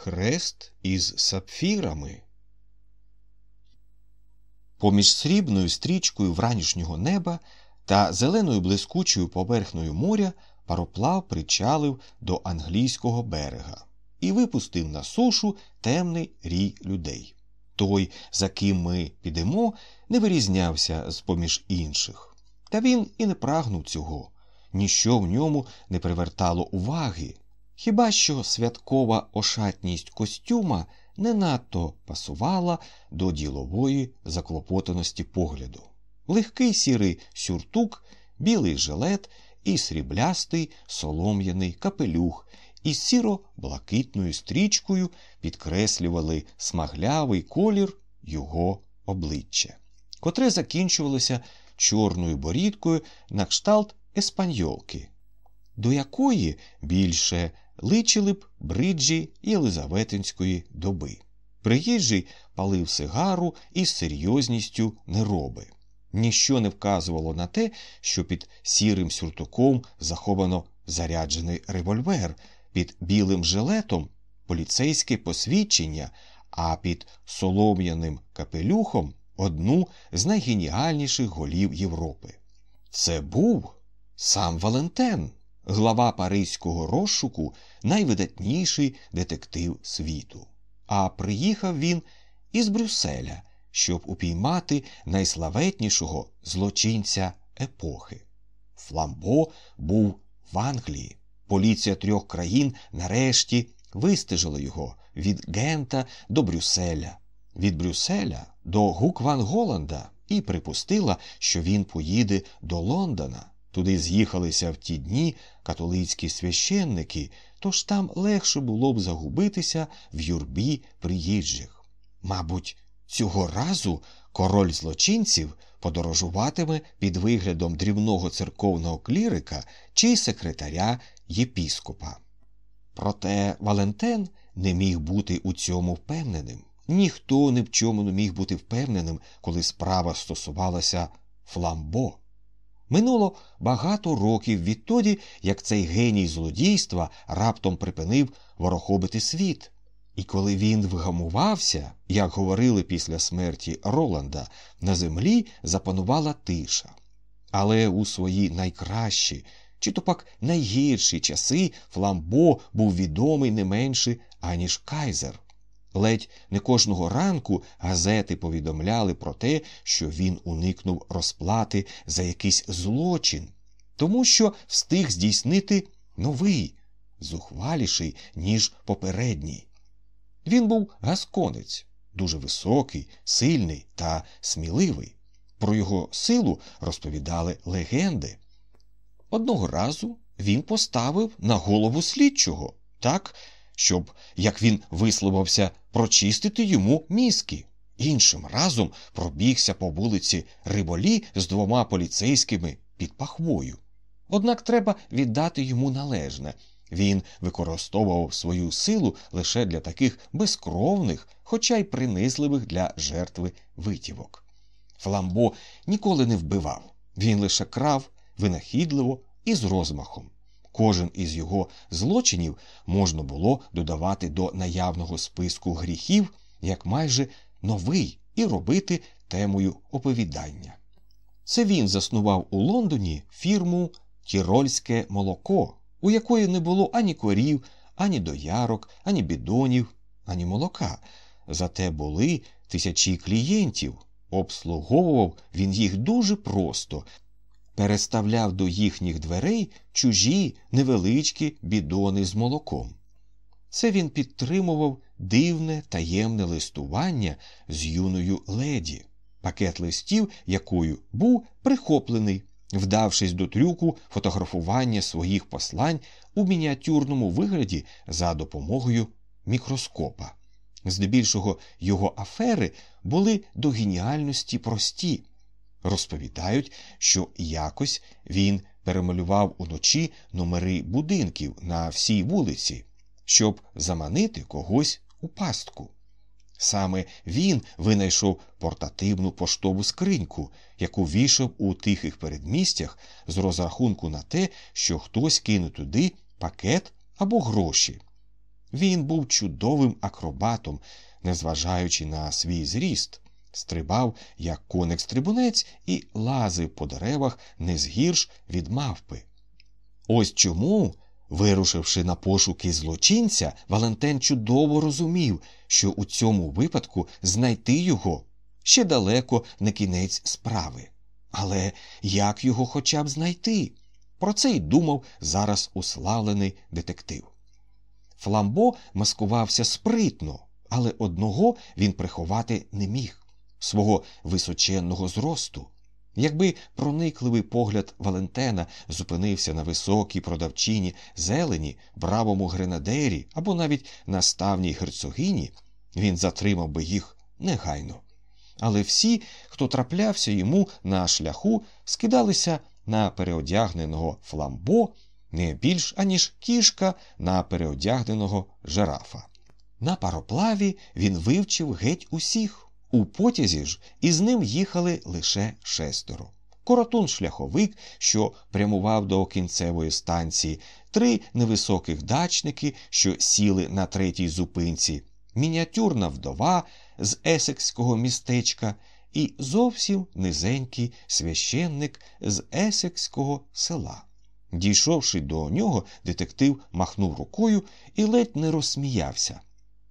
Хрест із сапфірами. Поміж срібною стрічкою вранішнього неба та зеленою блискучою поверхнею моря пароплав причалив до англійського берега і випустив на сушу темний рій людей. Той, за ким ми підемо, не вирізнявся з поміж інших. Та він і не прагнув цього. Ніщо в ньому не привертало уваги. Хіба що святкова ошатність костюма не надто пасувала до ділової заклопотаності погляду. Легкий сірий сюртук, білий жилет і сріблястий солом'яний капелюх із сіро-блакитною стрічкою підкреслювали смаглявий колір його обличчя, котре закінчувалося чорною борідкою на кшталт еспаньолки, до якої більше личили б бриджі Єлизаветинської доби. Приїжджий палив сигару із серйозністю нероби. Ніщо не вказувало на те, що під сірим сюртуком заховано заряджений револьвер, під білим жилетом поліцейське посвідчення, а під солом'яним капелюхом одну з найгеніальніших голів Європи. Це був сам Валентен глава паризького розшуку, найвидатніший детектив світу. А приїхав він із Брюсселя, щоб упіймати найславетнішого злочинця епохи. Фламбо був в Англії. Поліція трьох країн нарешті вистежила його від Гента до Брюсселя, від Брюсселя до Гукван Голланда і припустила, що він поїде до Лондона. Туди з'їхалися в ті дні католицькі священники, тож там легше було б загубитися в юрбі приїжджих. Мабуть, цього разу король злочинців подорожуватиме під виглядом дрібного церковного клірика чи секретаря єпіскопа. Проте Валентен не міг бути у цьому впевненим. Ніхто ні в чому не міг бути впевненим, коли справа стосувалася фламбо. Минуло багато років відтоді, як цей геній злодійства раптом припинив ворохобити світ. І коли він вгамувався, як говорили після смерті Роланда, на землі запанувала тиша. Але у свої найкращі, чи то пак найгірші часи Фламбо був відомий не менше, аніж Кайзер. Ледь не кожного ранку газети повідомляли про те, що він уникнув розплати за якийсь злочин, тому що встиг здійснити новий, зухваліший, ніж попередній. Він був гасконець, дуже високий, сильний та сміливий. Про його силу розповідали легенди. Одного разу він поставив на голову слідчого так, щоб, як він висловився, прочистити йому мізки. Іншим разом пробігся по вулиці Риболі з двома поліцейськими під пахвою. Однак треба віддати йому належне. Він використовував свою силу лише для таких безкровних, хоча й принизливих для жертви витівок. Фламбо ніколи не вбивав, він лише крав винахідливо і з розмахом. Кожен із його злочинів можна було додавати до наявного списку гріхів як майже новий і робити темою оповідання. Це він заснував у Лондоні фірму Тірольське молоко, у якої не було ані корів, ані доярок, ані бідонів, ані молока. Зате були тисячі клієнтів. Обслуговував він їх дуже просто, переставляв до їхніх дверей чужі невеличкі бідони з молоком. Це він підтримував дивне таємне листування з юною леді, пакет листів, якою був прихоплений, вдавшись до трюку фотографування своїх послань у мініатюрному вигляді за допомогою мікроскопа. Здебільшого його афери були до геніальності прості. Розповідають, що якось він перемалював уночі номери будинків на всій вулиці, щоб заманити когось у пастку. Саме він винайшов портативну поштову скриньку, яку вішав у тихих передмістях з розрахунку на те, що хтось кине туди пакет або гроші. Він був чудовим акробатом, незважаючи на свій зріст, стрибав, як коник стрибунець, і лазив по деревах не згірш від мавпи. Ось чому Вирушивши на пошуки злочинця, Валентин чудово розумів, що у цьому випадку знайти його ще далеко не кінець справи. Але як його хоча б знайти? Про це й думав зараз уславлений детектив. Фламбо маскувався спритно, але одного він приховати не міг свого височенного зросту. Якби проникливий погляд Валентена зупинився на високій продавчині зелені, бравому гренадері або навіть на ставній герцогині, він затримав би їх негайно. Але всі, хто траплявся йому на шляху, скидалися на переодягненого фламбо не більш аніж кішка на переодягненого жирафа. На пароплаві він вивчив геть усіх. У потязі ж із ним їхали лише шестеро. Коротун шляховик, що прямував до кінцевої станції, три невисоких дачники, що сіли на третій зупинці, мініатюрна вдова з есекського містечка і зовсім низенький священник з есекського села. Дійшовши до нього, детектив махнув рукою і ледь не розсміявся.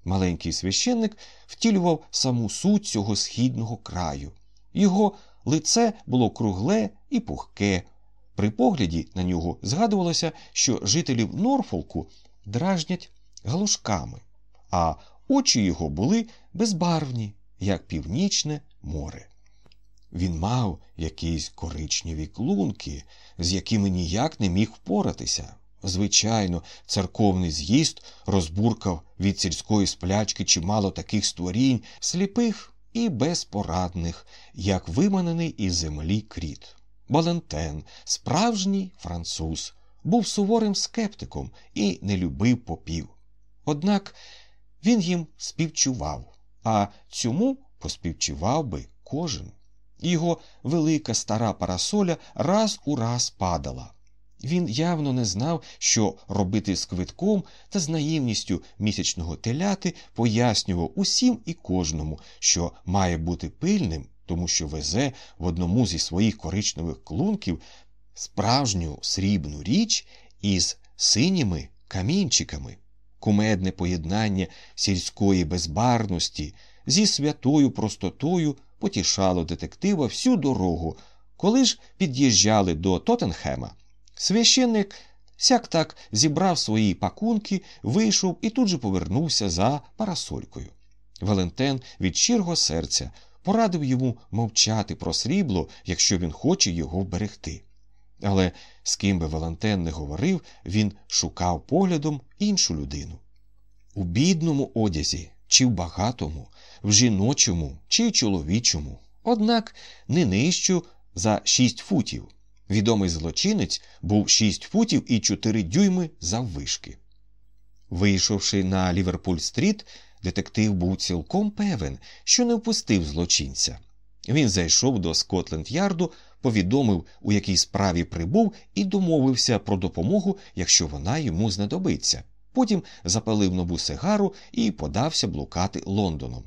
Маленький священник втілював саму суть цього східного краю. Його лице було кругле і пухке. При погляді на нього згадувалося, що жителів Норфолку дражнять галушками, а очі його були безбарвні, як північне море. Він мав якісь коричневі клунки, з якими ніяк не міг впоратися. Звичайно, церковний з'їзд розбуркав від сільської сплячки чимало таких створінь, сліпих і безпорадних, як виманений із землі кріт. Балентен, справжній француз, був суворим скептиком і не любив попів. Однак він їм співчував, а цьому поспівчував би кожен. Його велика стара парасоля раз у раз падала. Він явно не знав, що робити з квитком та з наївністю місячного теляти пояснював усім і кожному, що має бути пильним, тому що везе в одному зі своїх коричневих клунків справжню срібну річ із синіми камінчиками, кумедне поєднання сільської безбарності зі святою простотою потішало детектива всю дорогу, коли ж під'їжджали до Тоттенхема. Священник сяк так зібрав свої пакунки, вийшов і тут же повернувся за парасолькою. Валентен від щирого серця порадив йому мовчати про срібло, якщо він хоче його вберегти. Але з ким би Валентен не говорив, він шукав поглядом іншу людину. У бідному одязі, чи в багатому, в жіночому чи чоловічому, однак не нижчу за шість футів. Відомий злочинець був 6 футів і 4 дюйми заввишки. Вийшовши на Ліверпуль стріт, детектив був цілком певен, що не впустив злочинця. Він зайшов до Скотленд Ярду, повідомив, у якій справі прибув, і домовився про допомогу, якщо вона йому знадобиться. Потім запалив нову сигару і подався блукати Лондоном.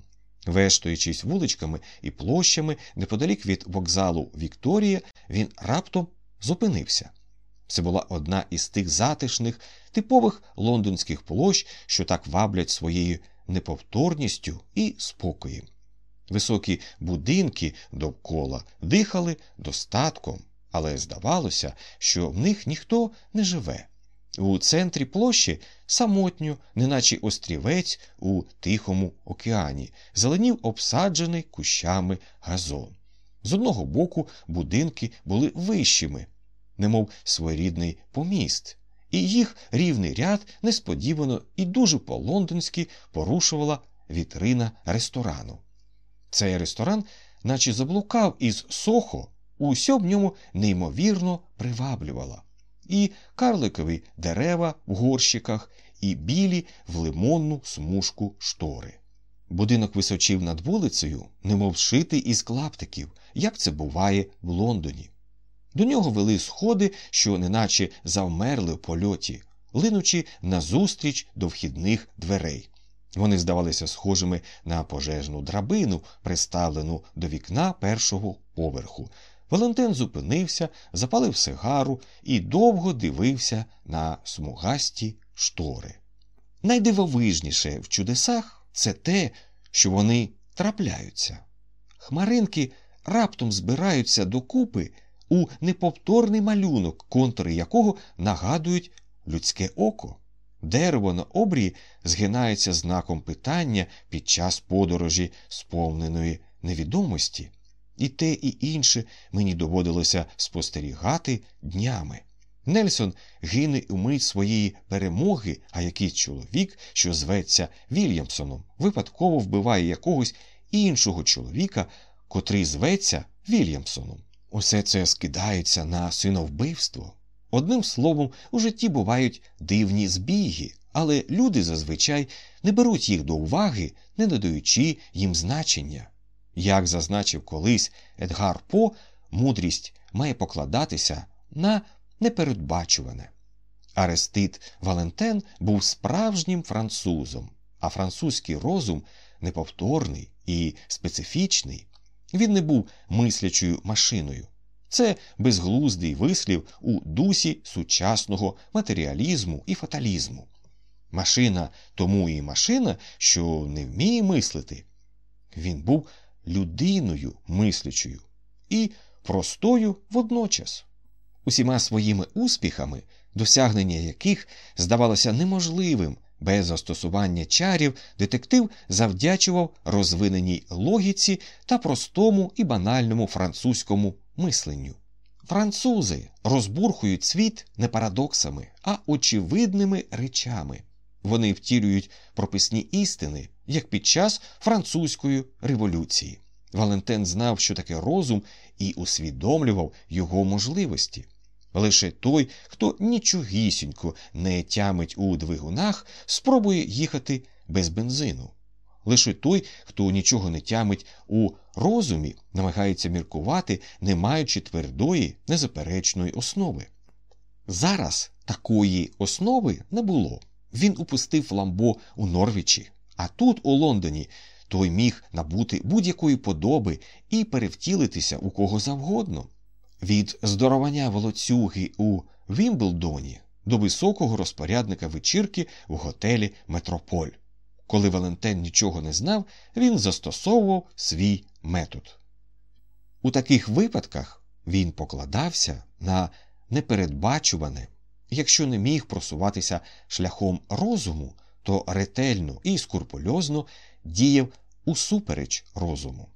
Вештуючись вуличками і площами неподалік від вокзалу Вікторія, він раптом зупинився. Це була одна із тих затишних, типових лондонських площ, що так ваблять своєю неповторністю і спокоєм. Високі будинки довкола дихали достатком, але здавалося, що в них ніхто не живе. У центрі площі самотньо, неначе острівець у Тихому океані, зеленів обсаджений кущами газон. З одного боку будинки були вищими, немов своєрідний поміст, і їх рівний ряд несподівано і дуже по-лондонськи порушувала вітрина ресторану. Цей ресторан, наче заблукав із сохо, усе в ньому неймовірно приваблювало. І карликові дерева в горщиках, і білі в лимонну смужку штори. Будинок височив над вулицею, немов шитий із клаптиків, як це буває в Лондоні. До нього вели сходи, що неначе завмерли в польоті, линучи назустріч до вхідних дверей. Вони здавалися схожими на пожежну драбину, приставлену до вікна першого поверху. Валентин зупинився, запалив сигару і довго дивився на смугасті штори. Найдивовижніше в чудесах це те, що вони трапляються. Хмаринки раптом збираються докупи у неповторний малюнок, контури якого нагадують людське око. Дерево на обрії згинається знаком питання під час подорожі, сповненої невідомості, і те, і інше мені доводилося спостерігати днями. Нельсон гине у мить своєї перемоги, а якийсь чоловік, що зветься Вільямсоном, випадково вбиває якогось іншого чоловіка, котрий зветься Вільямсоном. Усе це скидається на синовбивство. Одним словом, у житті бувають дивні збіги, але люди зазвичай не беруть їх до уваги, не надаючи їм значення. Як зазначив колись Едгар По, мудрість має покладатися на непередбачуване. Арестит Валентен був справжнім французом, а французький розум неповторний і специфічний. Він не був мислячою машиною. Це безглуздий вислів у дусі сучасного матеріалізму і фаталізму. Машина тому і машина, що не вміє мислити. Він був людиною мислячою і простою водночас. Усіма своїми успіхами, досягнення яких здавалося неможливим без застосування чарів, детектив завдячував розвиненій логіці та простому і банальному французькому мисленню. Французи розбурхують світ не парадоксами, а очевидними речами. Вони втілюють прописні істини, як під час французької революції. Валентин знав, що таке розум, і усвідомлював його можливості. Лише той, хто нічогісінько не тямить у двигунах, спробує їхати без бензину. Лише той, хто нічого не тямить у розумі, намагається міркувати, не маючи твердої, незаперечної основи. Зараз такої основи не було. Він упустив ламбо у Норвічі, а тут, у Лондоні, той міг набути будь-якої подоби і перевтілитися у кого завгодно. Від здоровання волоцюги у Вімблдоні до високого розпорядника вечірки в готелі Метрополь. Коли Валентин нічого не знав, він застосовував свій метод. У таких випадках він покладався на непередбачуване, якщо не міг просуватися шляхом розуму, то ретельно і скурпульозно діяв усупереч розуму.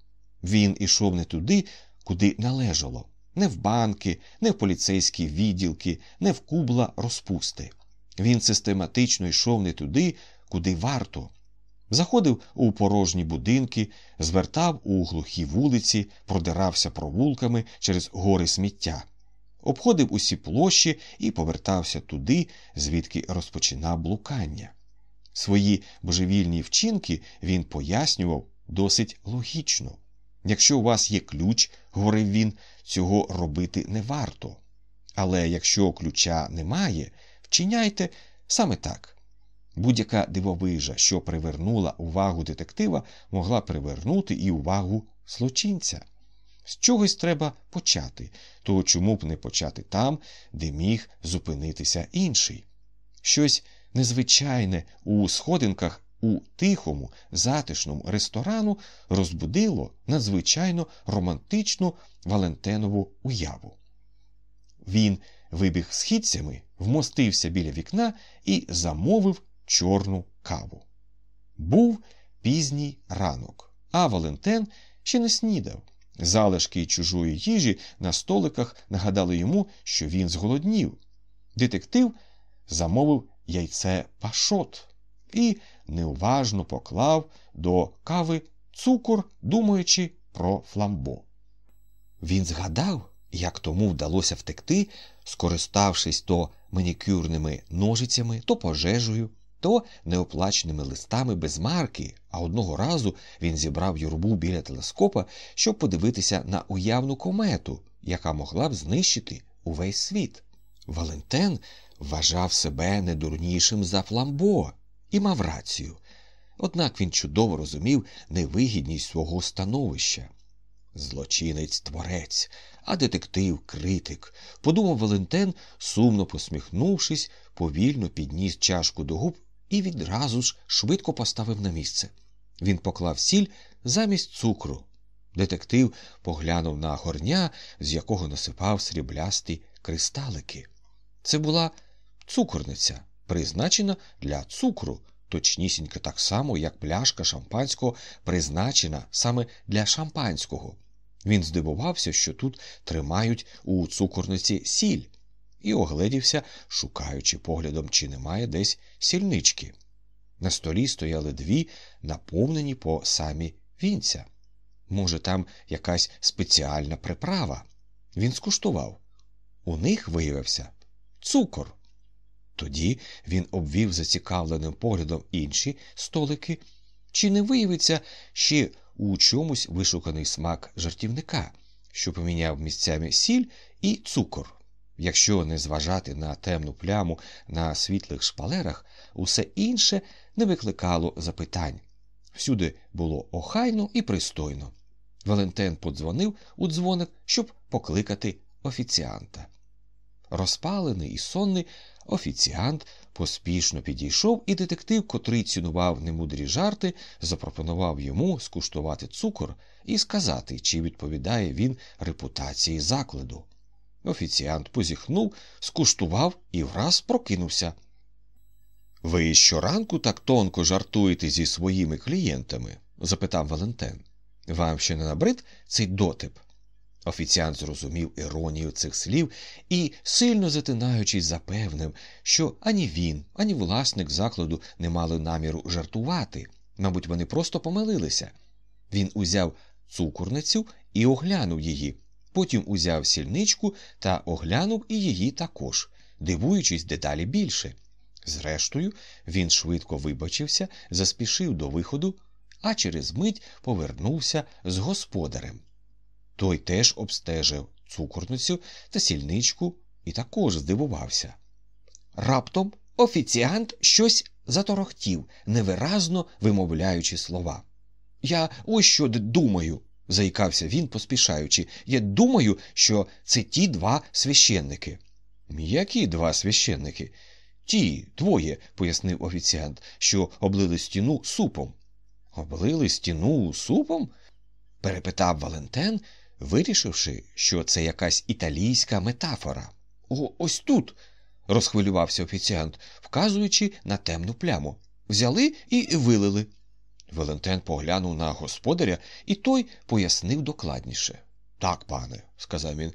Він ішов не туди, куди належало, не в банки, не в поліцейські відділки, не в кубла розпусти. Він систематично йшов не туди, куди варто. Заходив у порожні будинки, звертав у глухі вулиці, продирався провулками через гори сміття, обходив усі площі і повертався туди, звідки розпочинав блукання. Свої божевільні вчинки він пояснював досить логічно. Якщо у вас є ключ, говорив він, цього робити не варто. Але якщо ключа немає, вчиняйте саме так. Будь-яка дивовижа, що привернула увагу детектива, могла привернути і увагу злочинця. З чогось треба почати, то чому б не почати там, де міг зупинитися інший? Щось незвичайне у сходинках у тихому, затишному ресторану розбудило надзвичайно романтичну Валентенову уяву. Він вибіг східцями, вмостився біля вікна і замовив чорну каву. Був пізній ранок, а Валентин ще не снідав. Залишки чужої їжі на столиках нагадали йому, що він зголоднів. Детектив замовив яйце пашот і неуважно поклав до кави цукор, думаючи про фламбо. Він згадав, як тому вдалося втекти, скориставшись то манікюрними ножицями, то пожежею, то неоплаченими листами без марки, а одного разу він зібрав юрбу біля телескопа, щоб подивитися на уявну комету, яка могла б знищити увесь світ. Валентен вважав себе недурнішим за фламбо і мав рацію. Однак він чудово розумів невигідність свого становища. Злочинець творець, а детектив критик, подумав Валентен, сумно посміхнувшись, повільно підніс чашку до губ і відразу ж швидко поставив на місце. Він поклав сіль замість цукру. Детектив поглянув на горня, з якого насипав сріблясті кристалики. Це була цукорниця, призначена для цукру, точнісінько так само, як пляшка шампанського призначена саме для шампанського. Він здивувався, що тут тримають у цукорниці сіль, і огледівся, шукаючи поглядом, чи немає десь сільнички. На столі стояли дві, наповнені по самі вінця. Може, там якась спеціальна приправа. Він скуштував. У них виявився цукор. Тоді він обвів зацікавленим поглядом інші столики, чи не виявиться ще у чомусь вишуканий смак жартівника, що поміняв місцями сіль і цукор. Якщо не зважати на темну пляму на світлих шпалерах, усе інше не викликало запитань. Всюди було охайно і пристойно. Валентин подзвонив у дзвоник, щоб покликати офіціанта. Розпалений і сонний офіціант поспішно підійшов, і детектив, котрий цінував немудрі жарти, запропонував йому скуштувати цукор і сказати, чи відповідає він репутації закладу. Офіціант позіхнув, скуштував і враз прокинувся. Ви щоранку так тонко жартуєте зі своїми клієнтами? запитав Валентин. Вам ще не набрид цей дотип? Офіціант зрозумів іронію цих слів і, сильно затинаючись, запевнив, що ані він, ані власник закладу не мали наміру жартувати. Мабуть, вони просто помилилися. Він узяв цукорницю і оглянув її, потім узяв сільничку та оглянув і її також, дивуючись деталі більше. Зрештою, він швидко вибачився, заспішив до виходу, а через мить повернувся з господарем. Той теж обстежив цукорницю та сільничку і також здивувався. Раптом офіціант щось заторохтів, невиразно вимовляючи слова. Я ось що думаю, заїкався він, поспішаючи. Я думаю, що це ті два священники. Які два священники? Ті двоє, пояснив офіціант, що облили стіну супом. Облили стіну супом? перепитав Валентен, вирішивши, що це якась італійська метафора. О, ось тут. розхвилювався офіціант, вказуючи на темну пляму. Взяли і вилили. Валентен поглянув на господаря, і той пояснив докладніше. Так, пане, сказав він,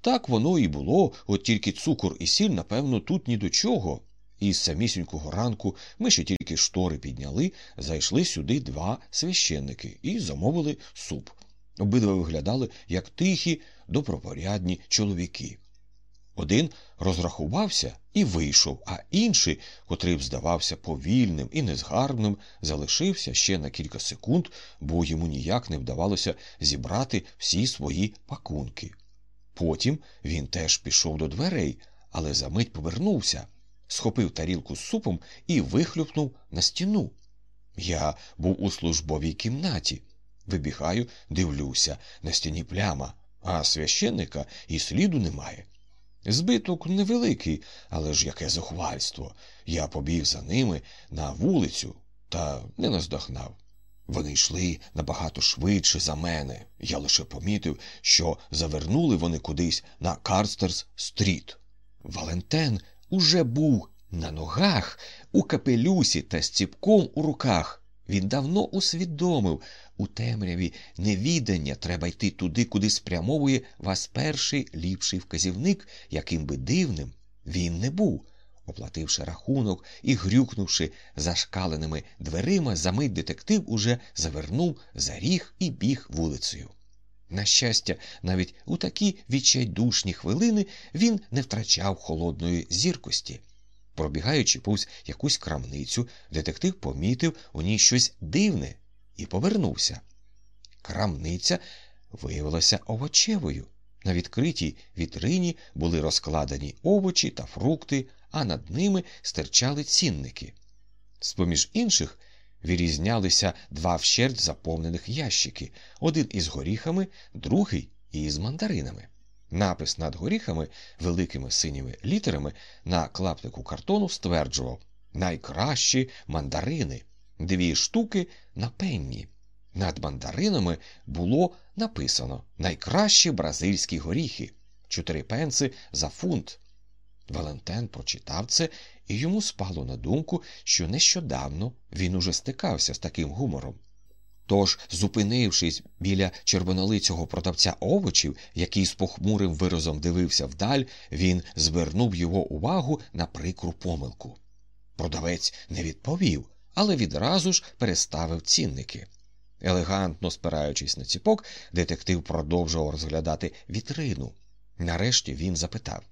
так воно і було, от тільки цукор і сіль, напевно, тут ні до чого. І з самісінького ранку ми ще тільки штори підняли, зайшли сюди два священники і замовили суп. Обидва виглядали як тихі, добропорядні чоловіки. Один розрахувався і вийшов, а інший, котрий здавався повільним і незгарним, залишився ще на кілька секунд, бо йому ніяк не вдавалося зібрати всі свої пакунки. Потім він теж пішов до дверей, але за мить повернувся, схопив тарілку з супом і вихлюпнув на стіну. Я був у службовій кімнаті. Вибігаю, дивлюся, на стіні пляма, а священника і сліду немає. Збиток невеликий, але ж яке зухвальство. Я побіг за ними на вулицю та не наздогнав. Вони йшли набагато швидше за мене. Я лише помітив, що завернули вони кудись на Карстерс стріт. Валентен уже був на ногах, у капелюсі та з ціпком у руках. Він давно усвідомив, у темряві невідання треба йти туди, куди спрямовує вас перший ліпший вказівник, яким би дивним він не був. Оплативши рахунок і грюкнувши зашкаленими дверима, замить детектив уже завернув за ріг і біг вулицею. На щастя, навіть у такі відчайдушні хвилини він не втрачав холодної зіркості. Пробігаючи повз якусь крамницю, детектив помітив у ній щось дивне і повернувся. Крамниця виявилася овочевою. На відкритій вітрині були розкладені овочі та фрукти, а над ними стирчали цінники. З поміж інших вирізнялися два вщерть заповнених ящики, один із горіхами, другий із мандаринами. Напис над горіхами великими синіми літерами на клаптику картону стверджував найкращі мандарини, дві штуки на пенні. Над мандаринами було написано найкращі бразильські горіхи, чотири пенси за фунт. Валентен прочитав це, і йому спало на думку, що нещодавно він уже стикався з таким гумором. Тож, зупинившись біля червонолицього продавця овочів, який з похмурим виразом дивився вдаль, він звернув його увагу на прикру помилку. Продавець не відповів, але відразу ж переставив цінники. Елегантно спираючись на ціпок, детектив продовжував розглядати вітрину. Нарешті він запитав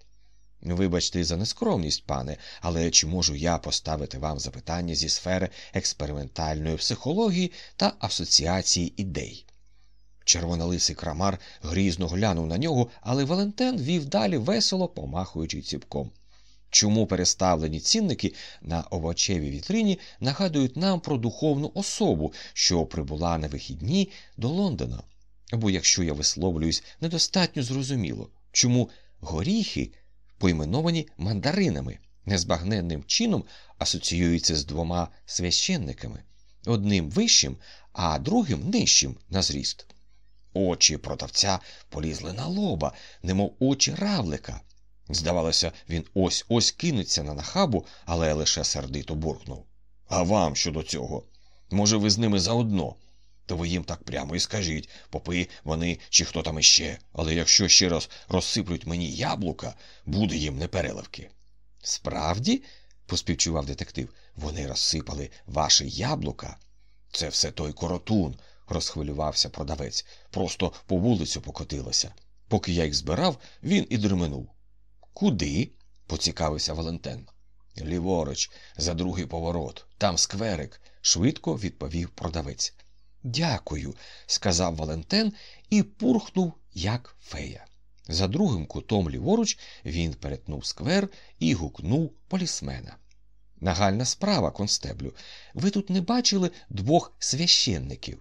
Вибачте за нескромність, пане, але чи можу я поставити вам запитання зі сфери експериментальної психології та асоціації ідей? Червонолисий крамар грізно глянув на нього, але Валентен вів далі весело помахуючи ціпком. Чому переставлені цінники на овочевій вітрині нагадують нам про духовну особу, що прибула на вихідні до Лондона? Або якщо я висловлююсь недостатньо зрозуміло, чому горіхи поіменовані мандаринами, незбагненним чином асоціюються з двома священниками, одним вищим, а другим нижчим на зріст. Очі продавця полізли на лоба, немов очі равлика. Здавалося, він ось ось кинеться на нахабу, але лише сердито буркнув. А вам щодо цього? Може, ви з ними заодно? То ви їм так прямо і скажіть, попи вони чи хто там іще, але якщо ще раз розсиплють мені яблука, буде їм непереливки. Справді, поспівчував детектив, вони розсипали ваші яблука. Це все той коротун, розхвилювався продавець, просто по вулицю покотилося. Поки я їх збирав, він і дременув. Куди? поцікавився Валентин. Ліворуч, за другий поворот, там скверик, швидко відповів продавець. Дякую, сказав Валентин і пурхнув, як фея. За другим кутом ліворуч він перетнув сквер і гукнув полісмена. Нагальна справа, констеблю. Ви тут не бачили двох священників?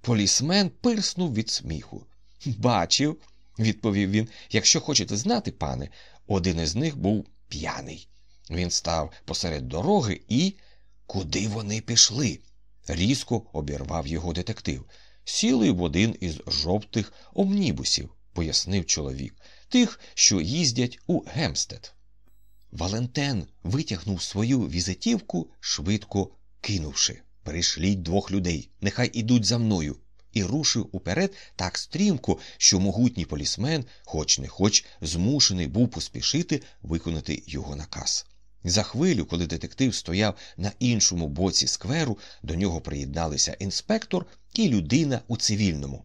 Полісмен пирснув від сміху. Бачив, відповів він. Якщо хочете знати, пане, один із них був п'яний. Він став посеред дороги і. Куди вони пішли? Різко обірвав його детектив. Сіли в один із жовтих омнібусів, пояснив чоловік, тих, що їздять у Гемстед. Валентен витягнув свою візитівку, швидко кинувши. Перейшліть двох людей, нехай ідуть за мною. І рушив уперед так стрімко, що могутній полісмен, хоч не хоч, змушений був поспішити виконати його наказ. За хвилю, коли детектив стояв на іншому боці скверу, до нього приєдналися інспектор і людина у цивільному.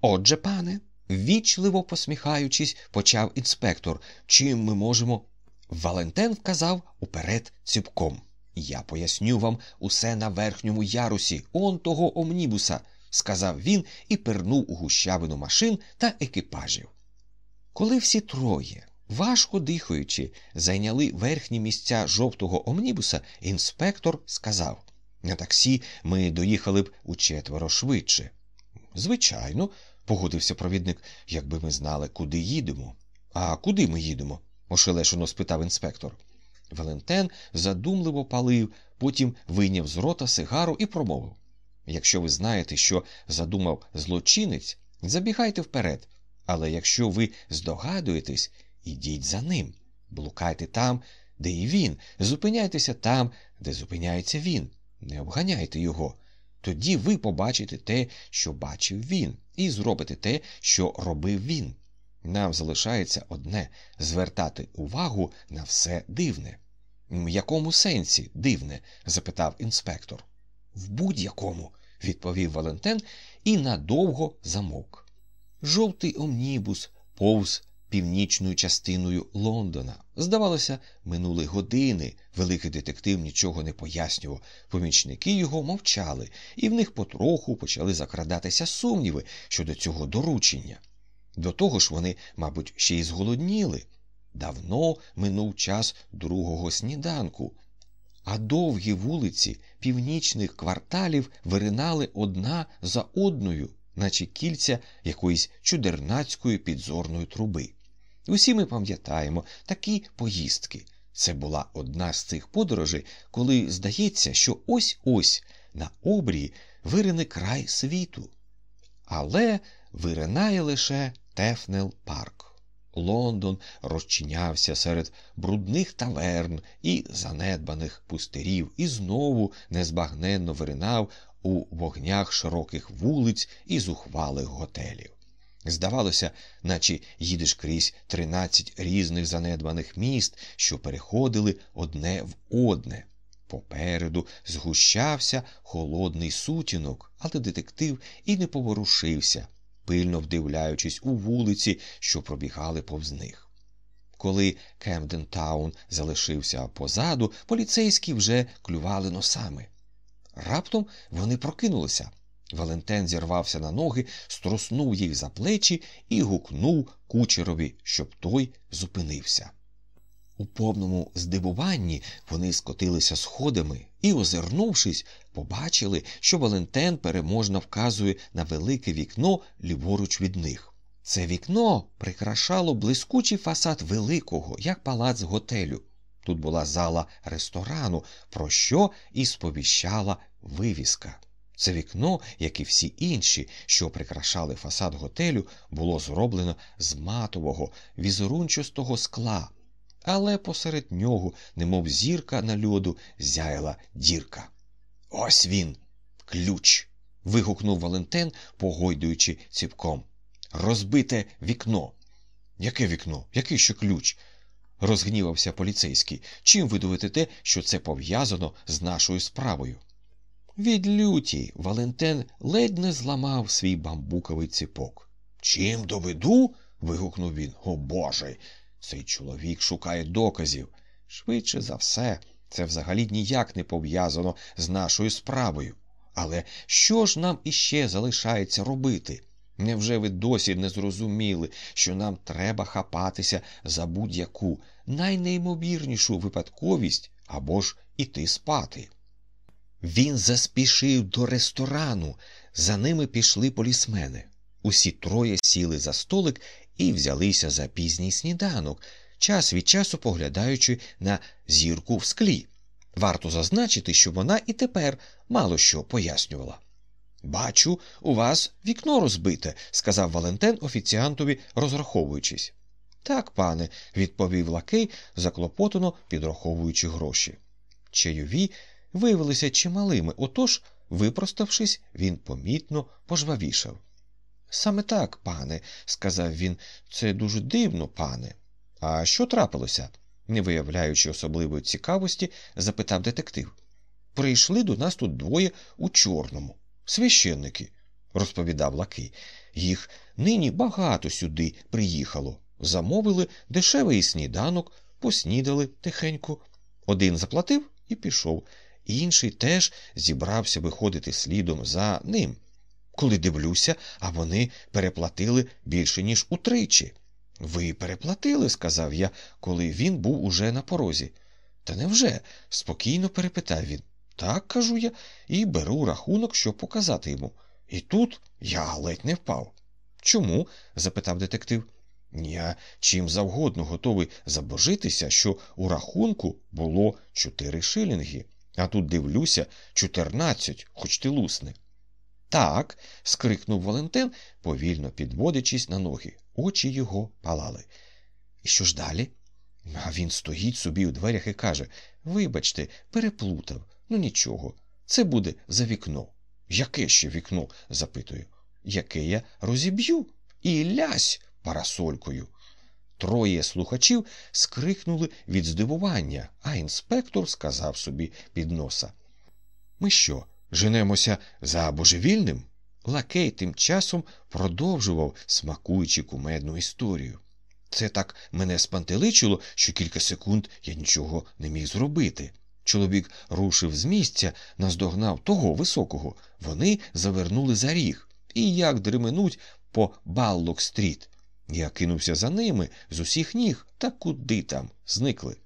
Отже, пане, ввічливо посміхаючись, почав інспектор, чим ми можемо. Валентен вказав уперед ціпком. Я поясню вам усе на верхньому ярусі, он того омнібуса, сказав він і пернув у гущавину машин та екіпажів. Коли всі троє Важко дихаючи, зайняли верхні місця жовтого омнібуса, інспектор сказав на таксі ми доїхали б учетверо швидше. Звичайно, погодився провідник, якби ми знали, куди їдемо. А куди ми їдемо? ошелешено спитав інспектор. Валентен задумливо палив, потім вийняв з рота сигару і промовив Якщо ви знаєте, що задумав злочинець, забігайте вперед. Але якщо ви здогадуєтесь, ідіть за ним, блукайте там, де і він, зупиняйтеся там, де зупиняється він, не обганяйте його. Тоді ви побачите те, що бачив він, і зробите те, що робив він. Нам залишається одне звертати увагу на все дивне. В якому сенсі дивне? запитав інспектор. В будь-якому, відповів Валентин і надовго замовк. Жовтий омнібус повз північною частиною Лондона. Здавалося, минули години. Великий детектив нічого не пояснював. Помічники його мовчали, і в них потроху почали закрадатися сумніви щодо цього доручення. До того ж вони, мабуть, ще й зголодніли. Давно минув час другого сніданку, а довгі вулиці північних кварталів виринали одна за одною, наче кільця якоїсь чудернацької підзорної труби. Усі ми пам'ятаємо такі поїздки. Це була одна з цих подорожей, коли здається, що ось ось на обрії вирине край світу. Але виринає лише Тефнел Парк. Лондон розчинявся серед брудних таверн і занедбаних пустирів, і знову незбагненно виринав у вогнях широких вулиць і зухвалих готелів. Здавалося, наче їдеш крізь тринадцять різних занедбаних міст, що переходили одне в одне. Попереду згущався холодний сутінок, але детектив і не поворушився, пильно вдивляючись у вулиці, що пробігали повз них. Коли Кемден Таун залишився позаду, поліцейські вже клювали носами. Раптом вони прокинулися. Валентен зірвався на ноги, струснув їх за плечі і гукнув кучерові, щоб той зупинився. У повному здивуванні вони скотилися сходами і, озирнувшись, побачили, що Валентен переможно вказує на велике вікно ліворуч від них. Це вікно прикрашало блискучий фасад великого, як палац готелю. Тут була зала ресторану, про що і сповіщала вивіска. Це вікно, як і всі інші, що прикрашали фасад готелю, було зроблено з матового, візерунчастого скла, але посеред нього, немов зірка на льоду, зяяла дірка. Ось він, ключ. вигукнув Валентин, погойдуючи ціпком. Розбите вікно. Яке вікно? Який ще ключ? розгнівався поліцейський. Чим ви доведете, що це пов'язано з нашою справою? Від люті Валентин ледь не зламав свій бамбуковий ціпок. Чим доведу? вигукнув він. О Боже. Цей чоловік шукає доказів. Швидше за все, це взагалі ніяк не пов'язано з нашою справою. Але що ж нам іще залишається робити? Невже ви досі не зрозуміли, що нам треба хапатися за будь-яку найнеймовірнішу випадковість або ж іти спати? Він заспішив до ресторану, за ними пішли полісмени. Усі троє сіли за столик і взялися за пізній сніданок, час від часу поглядаючи на зірку в склі. Варто зазначити, що вона і тепер мало що пояснювала. Бачу, у вас вікно розбите, сказав Валентин офіціантові, розраховуючись. Так, пане, відповів лакей, заклопотано підраховуючи гроші. Чайові виявилися чималими, отож, випроставшись, він помітно пожвавішав. Саме так, пане, сказав він, це дуже дивно, пане. А що трапилося? не виявляючи особливої цікавості, запитав детектив. Прийшли до нас тут двоє у чорному. Священники, розповідав лакий. Їх нині багато сюди приїхало. Замовили дешевий сніданок, поснідали тихенько. Один заплатив і пішов, інший теж зібрався виходити слідом за ним. Коли дивлюся, а вони переплатили більше, ніж утричі. Ви переплатили, сказав я, коли він був уже на порозі. Та невже? спокійно перепитав він. Так, кажу я, і беру рахунок, щоб показати йому. І тут я ледь не впав. Чому? запитав детектив. Я чим завгодно готовий забожитися, що у рахунку було чотири шилінги, а тут дивлюся чотирнадцять, хоч ти лусне. Так. скрикнув Валентин, повільно підводячись на ноги. Очі його палали. І що ж далі? А він стоїть собі у дверях і каже Вибачте, переплутав. Ну нічого, це буде за вікно. Яке ще вікно? запитую. Яке я розіб'ю? І лясь парасолькою. Троє слухачів скрикнули від здивування, а інспектор сказав собі під носа Ми що, женемося за божевільним? Лакей тим часом продовжував, смакуючи кумедну історію. Це так мене спантеличило, що кілька секунд я нічого не міг зробити. Чоловік рушив з місця, наздогнав того високого. Вони завернули за ріг і як дременуть по Баллок-стріт. Я кинувся за ними з усіх ніг та куди там зникли.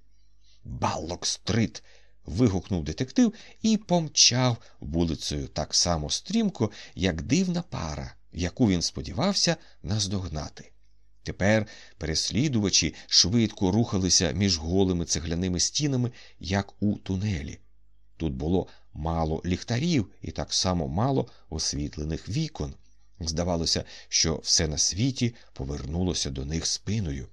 Баллок-стрит. вигукнув детектив і помчав вулицею так само стрімко, як дивна пара, яку він сподівався наздогнати. Тепер переслідувачі швидко рухалися між голими цегляними стінами, як у тунелі. Тут було мало ліхтарів і так само мало освітлених вікон. Здавалося, що все на світі повернулося до них спиною.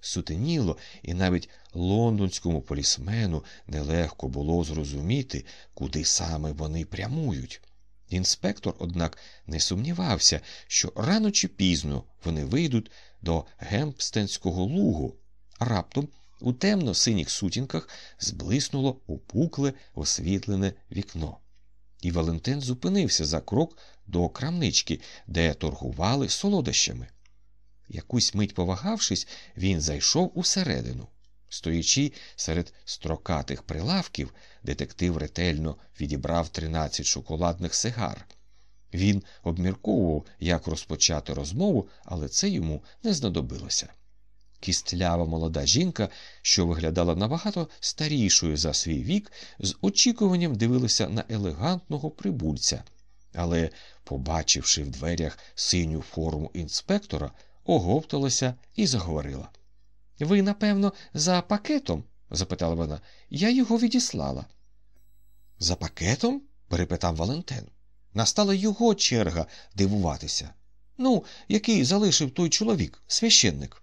Сутеніло, і навіть лондонському полісмену нелегко було зрозуміти, куди саме вони прямують. Інспектор, однак, не сумнівався, що рано чи пізно вони вийдуть до Гемпстенського лугу, раптом у темно синіх сутінках зблиснуло опукле освітлене вікно. І Валентин зупинився за крок до крамнички, де торгували солодощами. Якусь мить повагавшись, він зайшов усередину. Стоячи серед строкатих прилавків, детектив ретельно відібрав тринадцять шоколадних сигар. Він обмірковував, як розпочати розмову, але це йому не знадобилося. Кістлява молода жінка, що виглядала набагато старішою за свій вік, з очікуванням дивилася на елегантного прибульця, але, побачивши в дверях синю форму інспектора, оговталася і заговорила. Ви, напевно, за пакетом? запитала вона. Я його відіслала. За пакетом? перепитав Валентин. Настала його черга дивуватися. Ну, який залишив той чоловік, священник.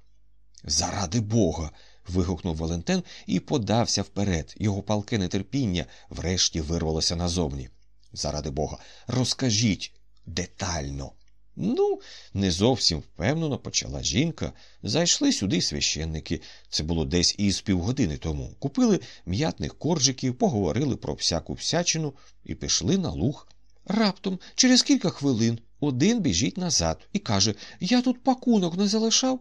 Заради бога. вигукнув Валентин і подався вперед. Його палке нетерпіння врешті вирвалося назовні. Заради бога, розкажіть детально. Ну, не зовсім впевнено почала жінка. Зайшли сюди священники. Це було десь із півгодини тому. Купили м'ятних коржиків, поговорили про всяку всячину і пішли на луг. Раптом, через кілька хвилин, один біжить назад і каже Я тут пакунок не залишав.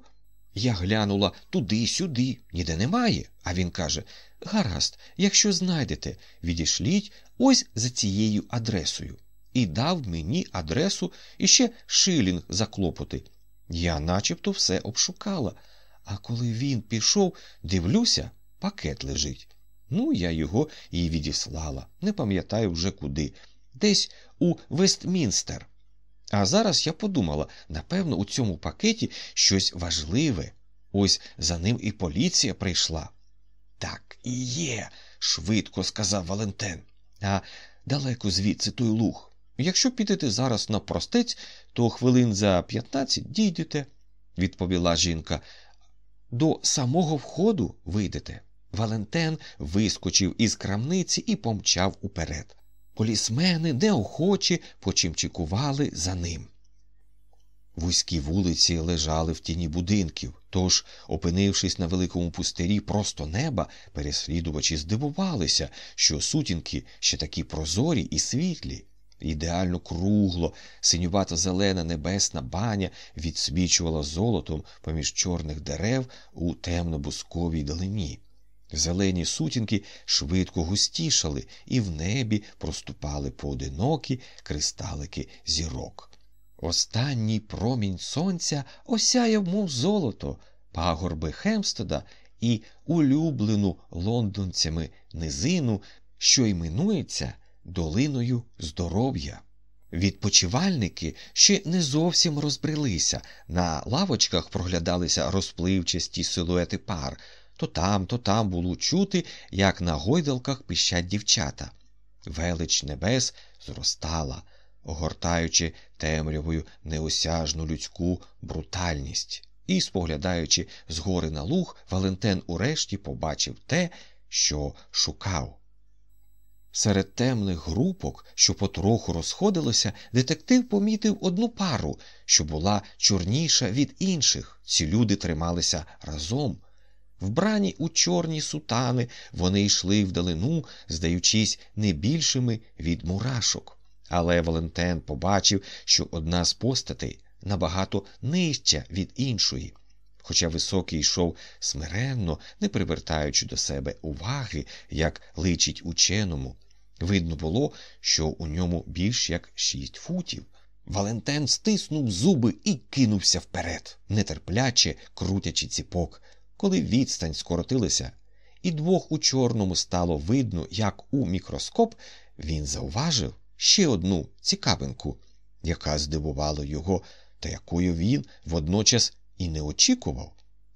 Я глянула туди-сюди, ніде немає. А він каже Гаразд, якщо знайдете, відішліть ось за цією адресою. І дав мені адресу і ще шилінг за клопоти. Я начебто все обшукала. А коли він пішов, дивлюся, пакет лежить. Ну, я його і відіслала. Не пам'ятаю вже куди. Десь у Вестмінстер. А зараз я подумала напевно, у цьому пакеті щось важливе. Ось за ним і поліція прийшла. Так і є, швидко сказав Валентин. А далеко звідси той луг. Якщо підете зараз на простець, то хвилин за п'ятнадцять дійдете, відповіла жінка. До самого входу вийдете. Валентен вискочив із крамниці і помчав уперед. Полісмени неохоче почимчикували за ним. Вузькі вулиці лежали в тіні будинків, тож, опинившись на великому пустирі просто неба, переслідувачі здивувалися, що сутінки ще такі прозорі і світлі. Ідеально кругло, синювато зелена небесна баня відсвічувала золотом поміж чорних дерев у темно-бусковій далині. Зелені сутінки швидко густішали, і в небі проступали поодинокі кристалики зірок. Останній промінь сонця осяяв, мов золото, пагорби Хемстеда і улюблену лондонцями низину, що іменується долиною здоров'я. Відпочивальники ще не зовсім розбрелися, на лавочках проглядалися розпливчасті силуети пар. То там, то там було чути, як на гойдалках пищать дівчата. Велич небес зростала, огортаючи темрявою неосяжну людську брутальність. І, споглядаючи згори на луг, Валентен урешті побачив те, що шукав. Серед темних групок, що потроху розходилося, детектив помітив одну пару, що була чорніша від інших. Ці люди трималися разом. Вбрані у чорні сутани, вони йшли вдалину, здаючись не більшими від мурашок. Але Валентен побачив, що одна з постатей набагато нижча від іншої. Хоча високий йшов смиренно, не привертаючи до себе уваги, як личить ученому, видно було, що у ньому більш як шість футів. Валентен стиснув зуби і кинувся вперед, нетерпляче крутячи ціпок. Коли відстань скоротилася, і двох у чорному стало видно, як у мікроскоп, він зауважив ще одну цікавинку, яка здивувала його, та якою він водночас і не очікував.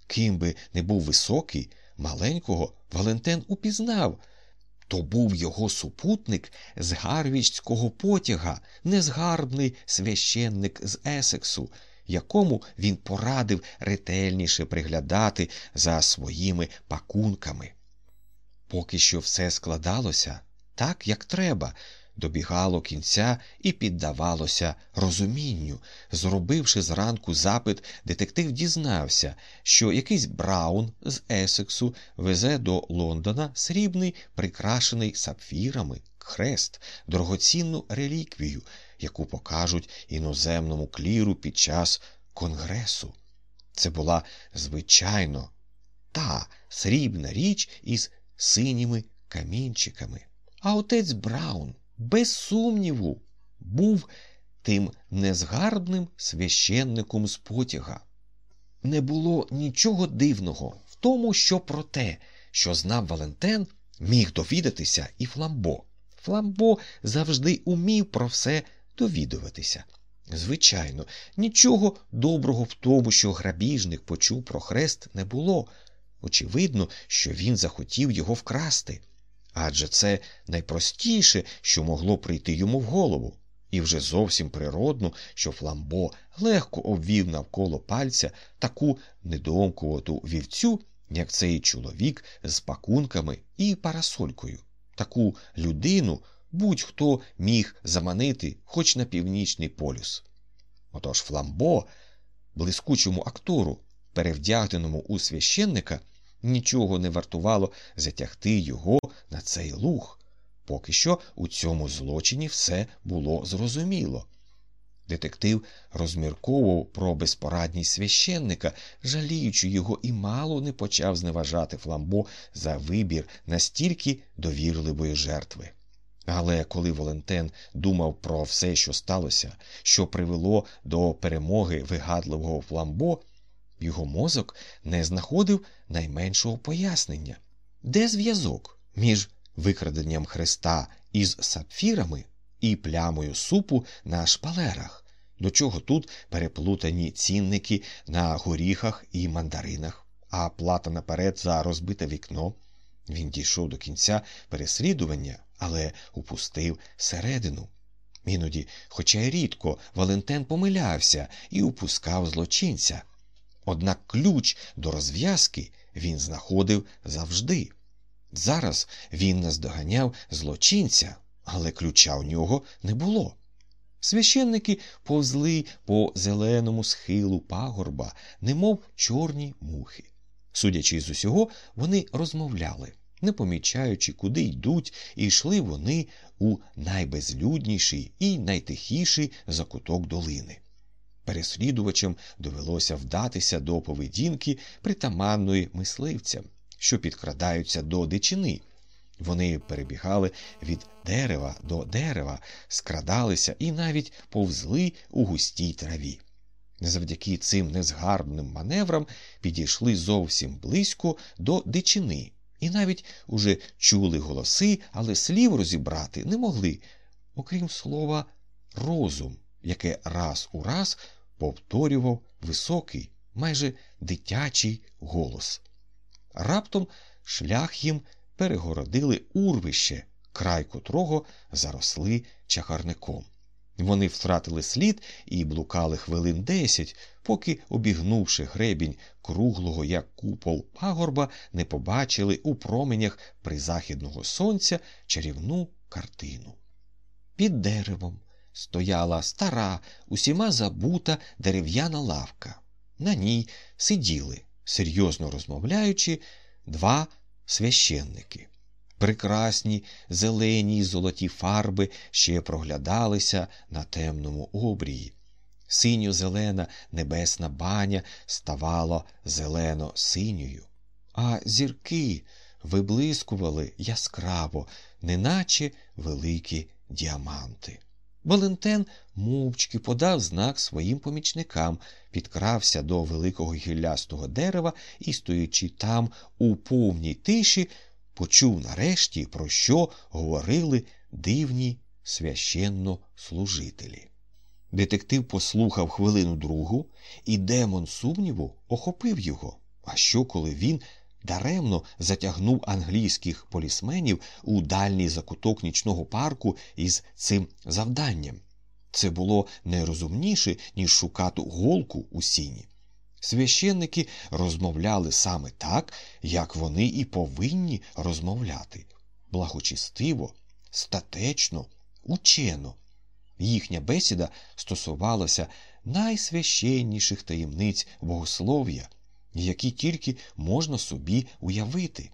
Ким би не був високий, маленького Валентен упізнав. То був його супутник з гарвічського потяга, незгарбний священник з Есексу, якому він порадив ретельніше приглядати за своїми пакунками. Поки що все складалося так, як треба, добігало кінця і піддавалося розумінню. Зробивши зранку запит, детектив дізнався, що якийсь Браун з Есексу везе до Лондона срібний, прикрашений сапфірами, хрест, дорогоцінну реліквію, яку покажуть іноземному кліру під час конгресу. Це була звичайно та срібна річ із синіми камінчиками. А отець Браун без сумніву, був тим незгарбним священником з потяга. Не було нічого дивного в тому, що про те, що знав Валентен, міг довідатися і Фламбо. Фламбо завжди умів про все довідуватися. Звичайно, нічого доброго в тому, що грабіжник почув про хрест, не було. Очевидно, що він захотів його вкрасти адже це найпростіше, що могло прийти йому в голову, і вже зовсім природно, що Фламбо легко обвів навколо пальця таку недомкувату вівцю, як цей чоловік з пакунками і парасолькою. Таку людину будь-хто міг заманити хоч на північний полюс. Отож Фламбо, блискучому актору, перевдягненому у священника, нічого не вартувало затягти його на цей луг. Поки що у цьому злочині все було зрозуміло. Детектив розмірковував про безпорадність священника, жаліючи його, і мало не почав зневажати Фламбо за вибір настільки довірливої жертви. Але коли Валентен думав про все, що сталося, що привело до перемоги вигадливого Фламбо, його мозок не знаходив найменшого пояснення. Де зв'язок між викраденням хреста із сапфірами і плямою супу на шпалерах? До чого тут переплутані цінники на горіхах і мандаринах, а плата наперед за розбите вікно? Він дійшов до кінця переслідування, але упустив середину. Іноді, хоча й рідко, Валентен помилявся і упускав злочинця. Однак ключ до розв'язки він знаходив завжди. Зараз він наздоганяв злочинця, але ключа у нього не було. Священники повзли по зеленому схилу пагорба, немов чорні мухи. Судячи з усього, вони розмовляли, не помічаючи, куди йдуть, і йшли вони у найбезлюдніший і найтихіший закуток долини. Переслідувачам довелося вдатися до поведінки притаманної мисливцям, що підкрадаються до дичини. Вони перебігали від дерева до дерева, скрадалися і навіть повзли у густій траві. Завдяки цим незгарбним маневрам підійшли зовсім близько до дичини, і навіть уже чули голоси, але слів розібрати не могли, окрім слова розум, яке раз у раз повторював високий, майже дитячий голос. Раптом шлях їм перегородили урвище, край котрого заросли чахарником. Вони втратили слід і блукали хвилин десять, поки, обігнувши гребінь круглого, як купол пагорба, не побачили у променях призахідного сонця чарівну картину. Під деревом стояла стара, усіма забута дерев'яна лавка. На ній сиділи, серйозно розмовляючи, два священники. Прекрасні зелені й золоті фарби ще проглядалися на темному обрії. Синьо-зелена небесна баня ставала зелено синьою, а зірки виблискували яскраво, неначе великі діаманти. Валентен мовчки подав знак своїм помічникам, підкрався до великого гіллястого дерева і, стоячи там у повній тиші, почув нарешті, про що говорили дивні священнослужителі. Детектив послухав хвилину другу, і демон сумніву охопив його. А що, коли він даремно затягнув англійських полісменів у дальній закуток нічного парку із цим завданням? Це було найрозумніше, ніж шукати голку у сіні. Священники розмовляли саме так, як вони і повинні розмовляти благочестиво, статечно, учено. Їхня бесіда стосувалася найсвященніших таємниць богослов'я, які тільки можна собі уявити.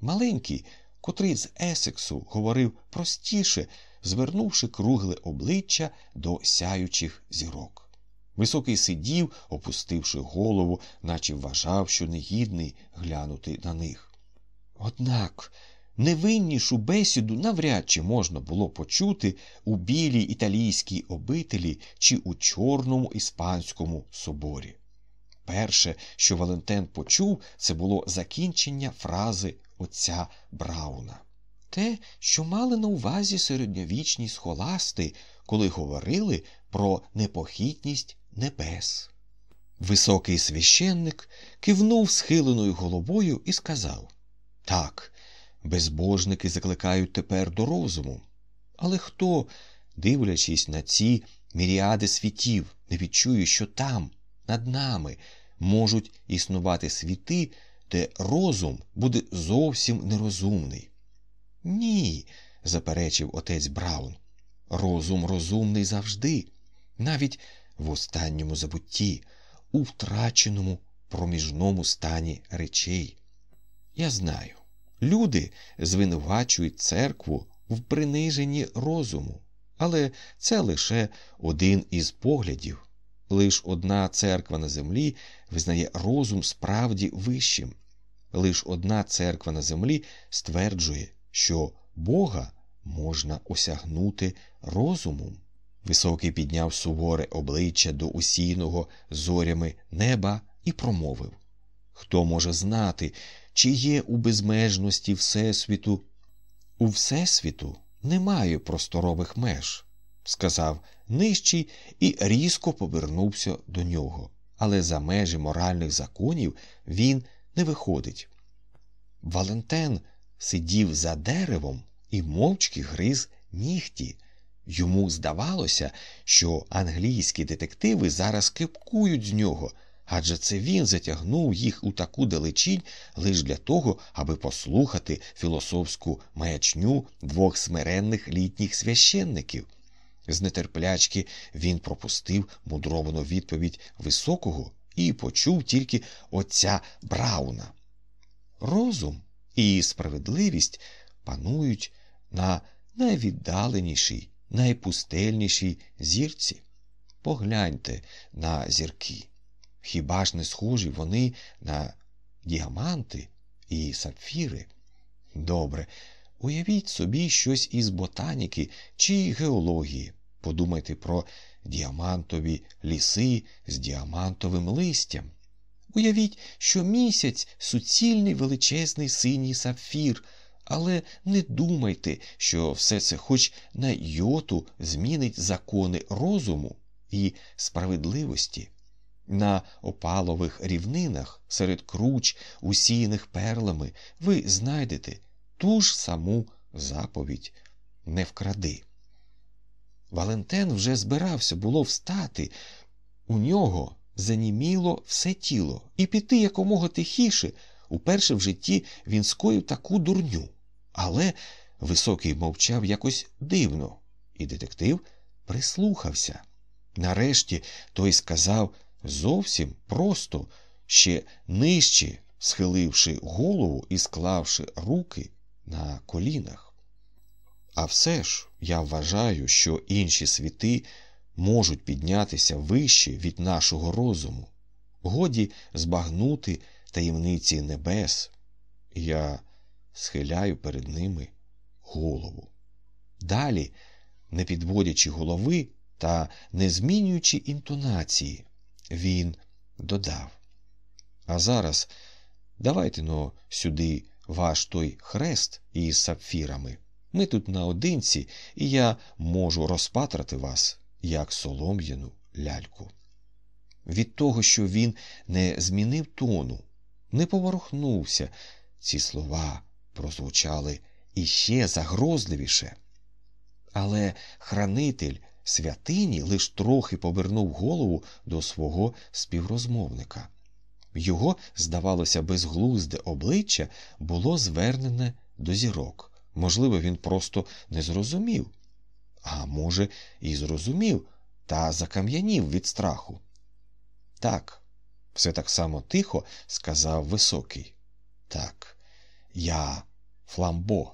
Маленький, котрий з Есексу говорив простіше, звернувши кругле обличчя до сяючих зірок. Високий сидів, опустивши голову, наче вважав, що негідний глянути на них. Однак невиннішу бесіду навряд чи можна було почути у білій італійській обителі чи у чорному іспанському соборі. Перше, що Валентен почув, це було закінчення фрази отця Брауна. Те, що мали на увазі середньовічні схоласти, коли говорили про непохитність небес. Високий священник кивнув схиленою головою і сказав Так, безбожники закликають тепер до розуму. Але хто, дивлячись на ці міріади світів, не відчує, що там, над нами, можуть існувати світи, де розум буде зовсім нерозумний? Ні, заперечив отець Браун. Розум розумний завжди, навіть в останньому забутті, у втраченому проміжному стані речей. Я знаю, люди звинувачують церкву в приниженні розуму, але це лише один із поглядів. Лиш одна церква на землі визнає розум справді вищим. Лиш одна церква на землі стверджує, що Бога можна осягнути розумом. Високий підняв суворе обличчя до усійного зорями неба і промовив Хто може знати, чи є у безмежності Всесвіту? У Всесвіту немає просторових меж, сказав нижчий і різко повернувся до нього. Але за межі моральних законів він не виходить. Валентен сидів за деревом і мовчки гриз нігті. Йому здавалося, що англійські детективи зараз кипкують з нього, адже це він затягнув їх у таку далечінь лише для того, аби послухати філософську маячню двох смиренних літніх священників. З нетерплячки він пропустив мудровану відповідь високого і почув тільки отця Брауна. Розум і справедливість панують на найвіддаленішій, найпустельнішій зірці. Погляньте на зірки. Хіба ж не схожі вони на діаманти і сапфіри? Добре, уявіть собі щось із ботаніки чи геології. Подумайте про діамантові ліси з діамантовим листям. Уявіть, що місяць суцільний величезний синій сапфір, але не думайте, що все це хоч на йоту змінить закони розуму і справедливості. На опалових рівнинах серед круч, усіяних перлами, ви знайдете ту ж саму заповідь не вкради. Валентен вже збирався було встати, у нього заніміло все тіло, і піти якомога тихіше. Уперше в житті він скоїв таку дурню. Але Високий мовчав якось дивно, і детектив прислухався. Нарешті той сказав зовсім просто, ще нижче схиливши голову і склавши руки на колінах. А все ж я вважаю, що інші світи можуть піднятися вище від нашого розуму, годі збагнути таємниці небес. Я схиляю перед ними голову. Далі, не підводячи голови та не змінюючи інтонації, він додав. А зараз давайте но сюди ваш той хрест із сапфірами. Ми тут наодинці, і я можу розпатрати вас, як солом'яну ляльку. Від того, що він не змінив тону, не поворухнувся, ці слова прозвучали іще загрозливіше. Але хранитель святині лиш трохи повернув голову до свого співрозмовника. Його, здавалося, безглузде обличчя було звернене до зірок. Можливо, він просто не зрозумів, а може, і зрозумів, та закам'янів від страху. Так, все так само тихо сказав високий. Так, я фламбо.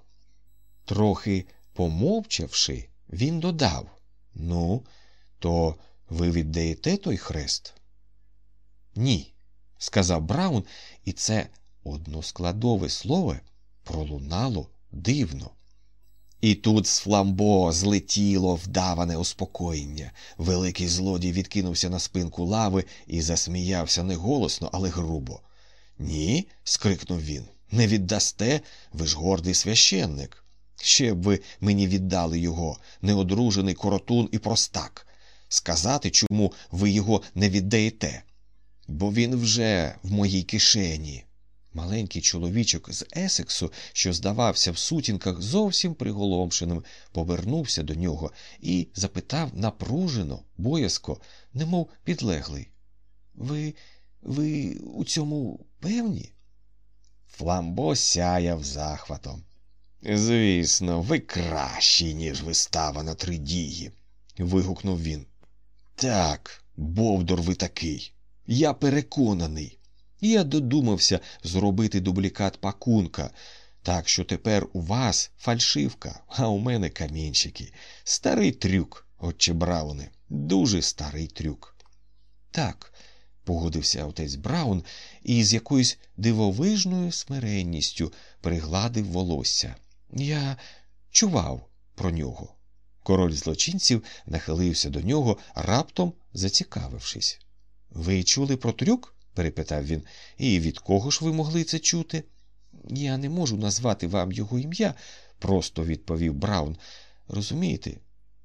Трохи помовчавши, він додав Ну, то ви віддаєте той хрест? Ні, сказав Браун, і це односкладове слово пролунало дивно. І тут з фламбо злетіло вдаване успокоєння. Великий злодій відкинувся на спинку лави і засміявся не голосно, але грубо. Ні, скрикнув він. Не віддасте, ви ж гордий священник. Ще б ви мені віддали його, неодружений коротун і простак. Сказати, чому ви його не віддаєте? Бо він вже в моїй кишені. Маленький чоловічок з Есексу, що здавався в сутінках зовсім приголомшеним, повернувся до нього і запитав напружено, боязко, немов підлеглий. Ви, ви у цьому певні? Фламбо сяяв захватом. Звісно, ви кращі, ніж вистава на три дії, вигукнув він. Так, Бовдор ви такий. Я переконаний. Я додумався зробити дублікат пакунка, так що тепер у вас фальшивка, а у мене камінчики. Старий трюк, отче Брауне, дуже старий трюк. Так, погодився отець Браун і з якоюсь дивовижною смиренністю пригладив волосся. Я чував про нього. Король злочинців нахилився до нього, раптом зацікавившись. Ви чули про трюк? перепитав він. І від кого ж ви могли це чути? Я не можу назвати вам його ім'я, просто відповів Браун. Розумієте,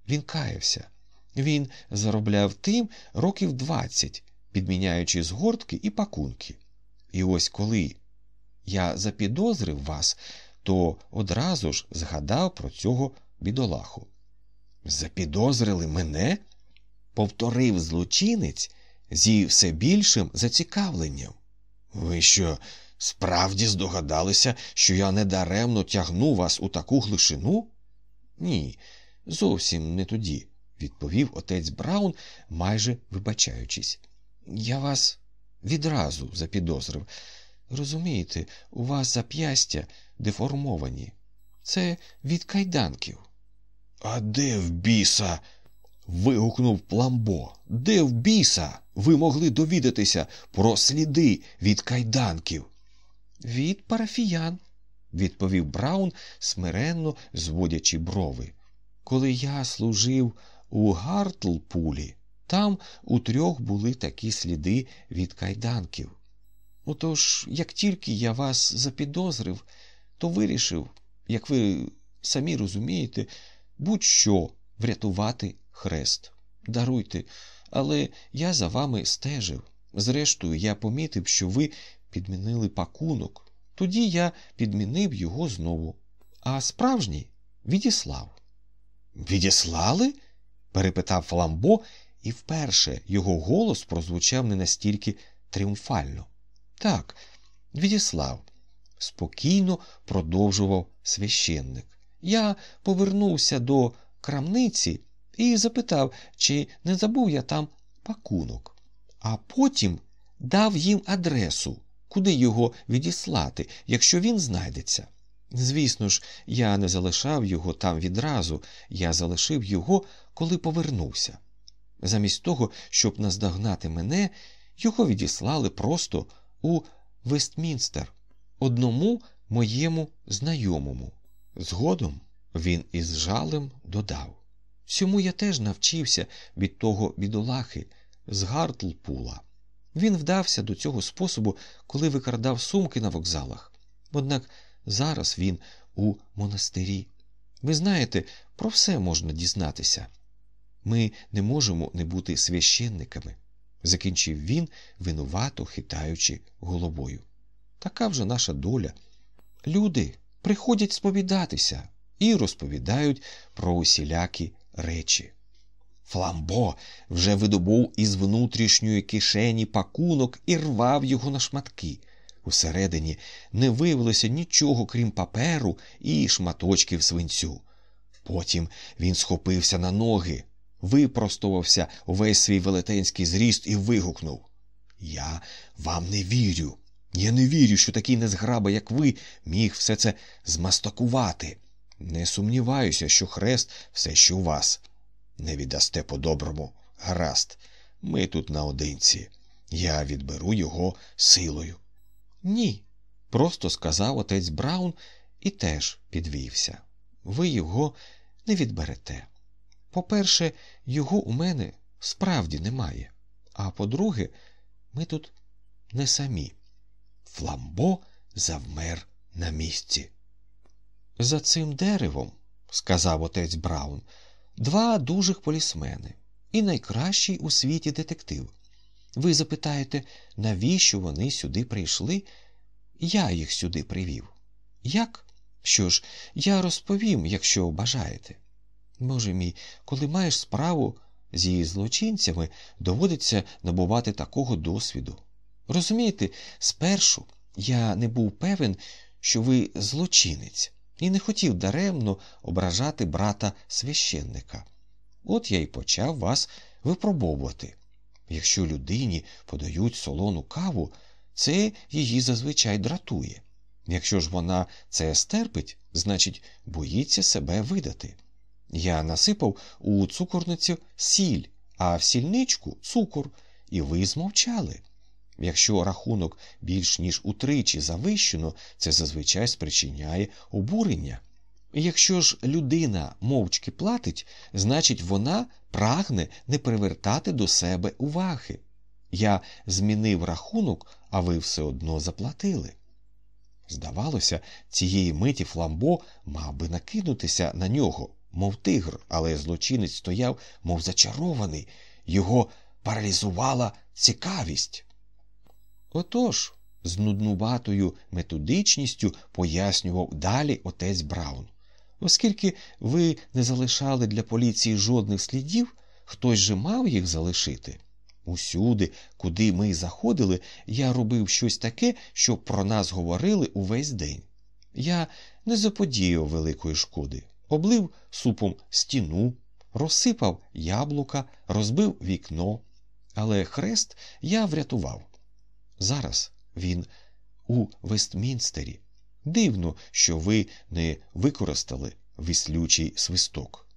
він каявся. Він заробляв тим років двадцять, підміняючи згортки і пакунки. І ось коли я запідозрив вас, то одразу ж згадав про цього бідолаху. Запідозрили мене? повторив злочинець зі все більшим зацікавленням. Ви що, справді здогадалися, що я недаремно тягну вас у таку глишину? Ні, зовсім не тоді, відповів отець Браун, майже вибачаючись. Я вас відразу запідозрив. Розумієте, у вас зап'ястя деформовані. Це від кайданків. А де в біса? вигукнув Пламбо. Де в біса ви могли довідатися про сліди від кайданків? Від парафіян, відповів Браун, смиренно зводячи брови. Коли я служив у Гартлпулі, там у трьох були такі сліди від кайданків. Отож, як тільки я вас запідозрив, то вирішив, як ви самі розумієте, будь-що врятувати хрест. Даруйте, але я за вами стежив. Зрештою, я помітив, що ви підмінили пакунок. Тоді я підмінив його знову. А справжній відіслав. Відіслали? перепитав Фламбо, і вперше його голос прозвучав не настільки тріумфально. Так, відіслав, спокійно продовжував священник. Я повернувся до крамниці і запитав, чи не забув я там пакунок, а потім дав їм адресу, куди його відіслати, якщо він знайдеться. Звісно ж, я не залишав його там відразу, я залишив його, коли повернувся. Замість того, щоб наздогнати мене, його відіслали просто у Вестмінстер, одному моєму знайомому. Згодом він із жалем додав Всьому я теж навчився від того бідолахи з Гартлпула. Він вдався до цього способу, коли викрадав сумки на вокзалах. Однак зараз він у монастирі. Ви знаєте, про все можна дізнатися. Ми не можемо не бути священниками, закінчив він, винувато хитаючи головою. Така вже наша доля. Люди приходять сповідатися і розповідають про усілякі речі. Фламбо вже видобув із внутрішньої кишені пакунок і рвав його на шматки. Усередині не виявилося нічого, крім паперу і шматочків свинцю. Потім він схопився на ноги, випростувався увесь свій велетенський зріст і вигукнув Я вам не вірю. Я не вірю, що такий незграба, як ви, міг все це змастакувати. Не сумніваюся, що хрест все ще у вас. Не віддасте по-доброму. Гаразд, ми тут наодинці. Я відберу його силою. Ні, просто сказав отець Браун і теж підвівся. Ви його не відберете. По-перше, його у мене справді немає. А по-друге, ми тут не самі. Фламбо завмер на місці. За цим деревом, сказав отець Браун, два дужих полісмени і найкращий у світі детектив. Ви запитаєте, навіщо вони сюди прийшли? Я їх сюди привів. Як? Що ж, я розповім, якщо бажаєте. Боже мій, коли маєш справу зі злочинцями, доводиться набувати такого досвіду. Розумієте, спершу я не був певен, що ви злочинець, і не хотів даремно ображати брата священника. От я й почав вас випробовувати. Якщо людині подають солону каву, це її зазвичай дратує. Якщо ж вона це стерпить, значить боїться себе видати. Я насипав у цукорницю сіль, а в сільничку цукор, і ви змовчали. Якщо рахунок більш ніж утричі завищено, це зазвичай спричиняє обурення. Якщо ж людина мовчки платить, значить вона прагне не привертати до себе уваги. Я змінив рахунок, а ви все одно заплатили. Здавалося, цієї миті Фламбо мав би накинутися на нього, мов тигр, але злочинець стояв, мов зачарований, його паралізувала цікавість. Отож, з нуднуватою методичністю пояснював далі отець Браун. Оскільки ви не залишали для поліції жодних слідів, хтось же мав їх залишити. Усюди, куди ми заходили, я робив щось таке, що про нас говорили увесь день. Я не заподіяв великої шкоди, облив супом стіну, розсипав яблука, розбив вікно, але хрест я врятував. Зараз він у Вестмінстері. Дивно, що ви не використали віслючий свисток.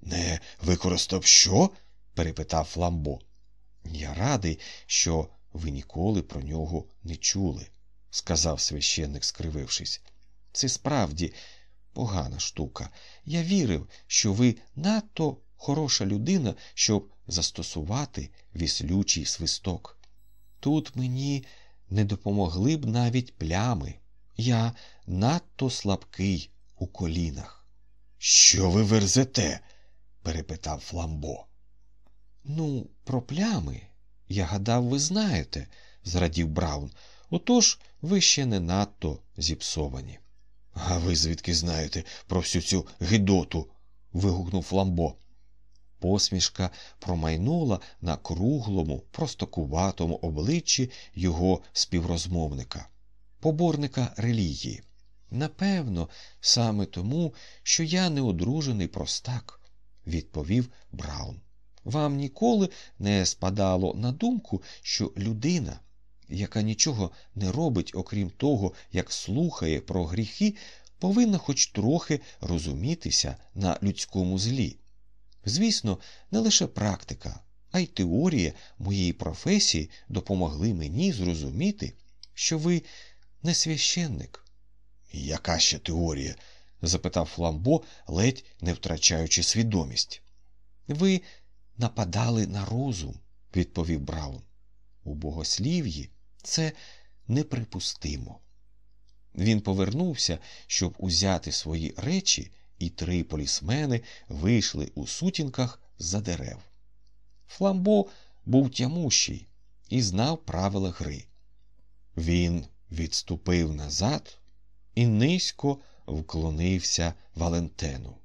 Не використав що? перепитав Фламбо. Я радий, що ви ніколи про нього не чули, сказав священник, скривившись. Це справді погана штука. Я вірив, що ви надто хороша людина, щоб застосувати віслючий свисток. Тут мені не допомогли б навіть плями. Я надто слабкий у колінах. Що ви верзете? перепитав Фламбо. Ну, про плями, я гадав, ви знаєте, зрадів Браун. Отож ви ще не надто зіпсовані. А ви звідки знаєте про всю цю гидоту? вигукнув Фламбо. Посмішка промайнула на круглому, простокуватому обличчі його співрозмовника, поборника релігії. Напевно, саме тому, що я не одружений простак, відповів Браун. Вам ніколи не спадало на думку, що людина, яка нічого не робить, окрім того, як слухає про гріхи, повинна хоч трохи розумітися на людському злі. Звісно, не лише практика, а й теорія моєї професії допомогли мені зрозуміти, що ви не священник. Яка ще теорія? запитав Фламбо, ледь не втрачаючи свідомість. Ви нападали на розум, відповів Браун. У богослів'ї це неприпустимо. Він повернувся, щоб узяти свої речі, і три полісмени вийшли у сутінках за дерев. Фламбо був тямущий і знав правила гри. Він відступив назад і низько вклонився Валентену.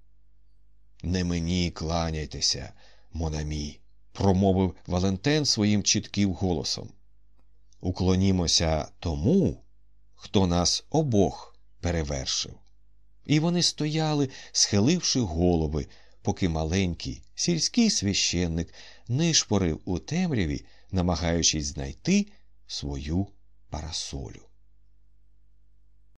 Не мені кланяйтеся, Монамі, промовив Валентен своїм чітким голосом. Уклонімося тому, хто нас обох перевершив. І вони стояли, схиливши голови, поки маленький сільський священник нишпорив у темряві, намагаючись знайти свою парасолю.